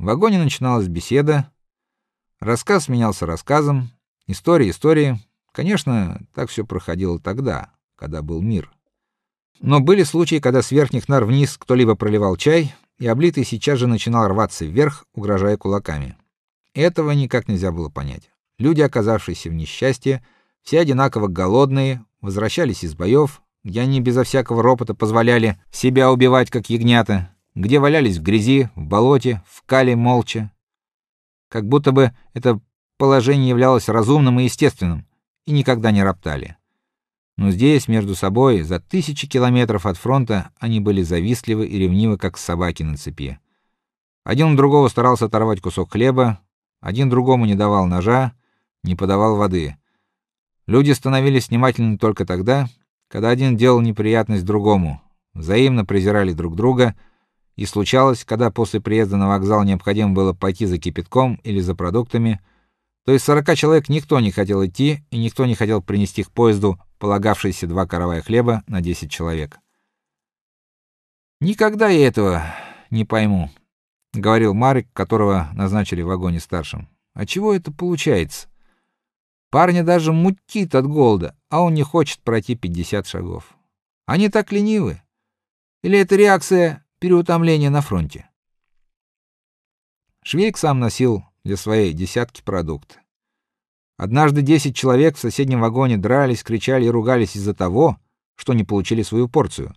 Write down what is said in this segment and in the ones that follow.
В вагоне начиналась беседа, рассказ менялся рассказом, история истории. Конечно, так все проходило тогда, когда был мир. Но были случаи, когда с верхних нар вниз кто-либо проливал чай, и облитый сейчас же начинал рваться вверх, угрожая кулаками. Этого никак нельзя было понять. Люди, оказавшиеся в несчастье, все одинаково голодные, возвращались из боев, где они безо всякого ропота позволяли себя убивать как ягнята где валялись в грязи, в болоте, в кале молча, как будто бы это положение являлось разумным и естественным, и никогда не роптали. Но здесь между собой, за тысячи километров от фронта, они были завистливы и ревнивы, как собаки на цепи. Один у другого старался оторвать кусок хлеба, один другому не давал ножа, не подавал воды. Люди становились внимательны только тогда, когда один делал неприятность другому, взаимно презирали друг друга и случалось, когда после приезда на вокзал необходимо было пойти за кипятком или за продуктами, то из сорока человек никто не хотел идти, и никто не хотел принести к поезду полагавшиеся два каравая хлеба на десять человек. Никогда я этого не пойму, говорил Марик, которого назначили в вагоне старшим. А чего это получается? Парня даже мутит от голода, а он не хочет пройти пятьдесят шагов. Они так ленивы. Или это реакция переутомление на фронте. Швейк сам носил для своей десятки продукты. Однажды десять человек в соседнем вагоне дрались, кричали и ругались из-за того, что не получили свою порцию.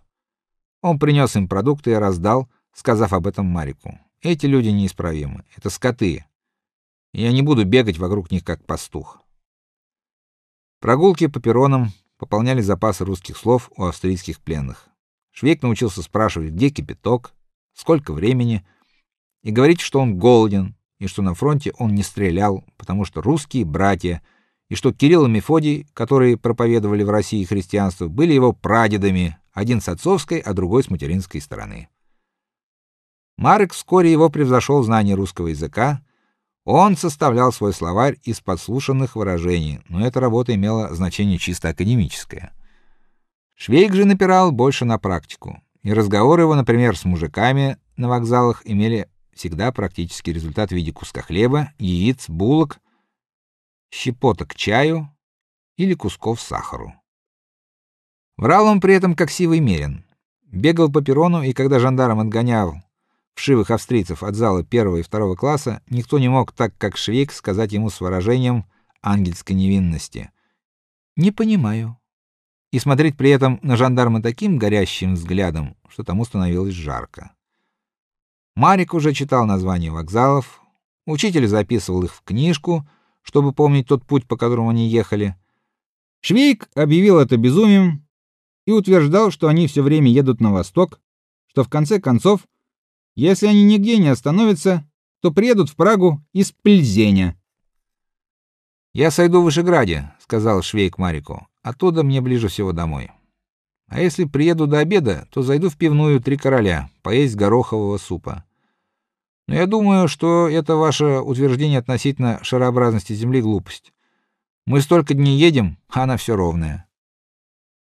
Он принес им продукты и раздал, сказав об этом Марику. Эти люди неисправимы, это скоты. Я не буду бегать вокруг них как пастух. Прогулки по перронам пополняли запасы русских слов у австрийских пленных. Швейк научился спрашивать, где кипяток, сколько времени, и говорить, что он голоден, и что на фронте он не стрелял, потому что русские братья, и что Кирилл и Мефодий, которые проповедовали в России христианство, были его прадедами, один с отцовской, а другой с материнской стороны. Марк вскоре его превзошел в знании русского языка. Он составлял свой словарь из подслушанных выражений, но эта работа имела значение чисто академическое. Швейк же напирал больше на практику, и разговоры его, например, с мужиками на вокзалах имели всегда практический результат в виде куска хлеба, яиц, булок, щепоток чаю или кусков сахару. Врал он при этом как сивый мерин. Бегал по перрону, и когда жандарм отгонял вшивых австрийцев от зала первого и второго класса, никто не мог так, как Швейк, сказать ему с выражением ангельской невинности: "Не понимаю" и смотреть при этом на жандарма таким горящим взглядом, что тому становилось жарко. Марик уже читал названия вокзалов, учитель записывал их в книжку, чтобы помнить тот путь, по которому они ехали. Швейк объявил это безумием и утверждал, что они все время едут на восток, что в конце концов, если они нигде не остановятся, то приедут в Прагу из Пльзеня. Я сойду в Вышеграде, сказал Швейк Марику. Оттуда мне ближе всего домой. А если приеду до обеда, то зайду в пивную Три короля, поесть горохового супа. Но я думаю, что это ваше утверждение относительно шарообразности земли глупость. Мы столько дней едем, а она все ровная.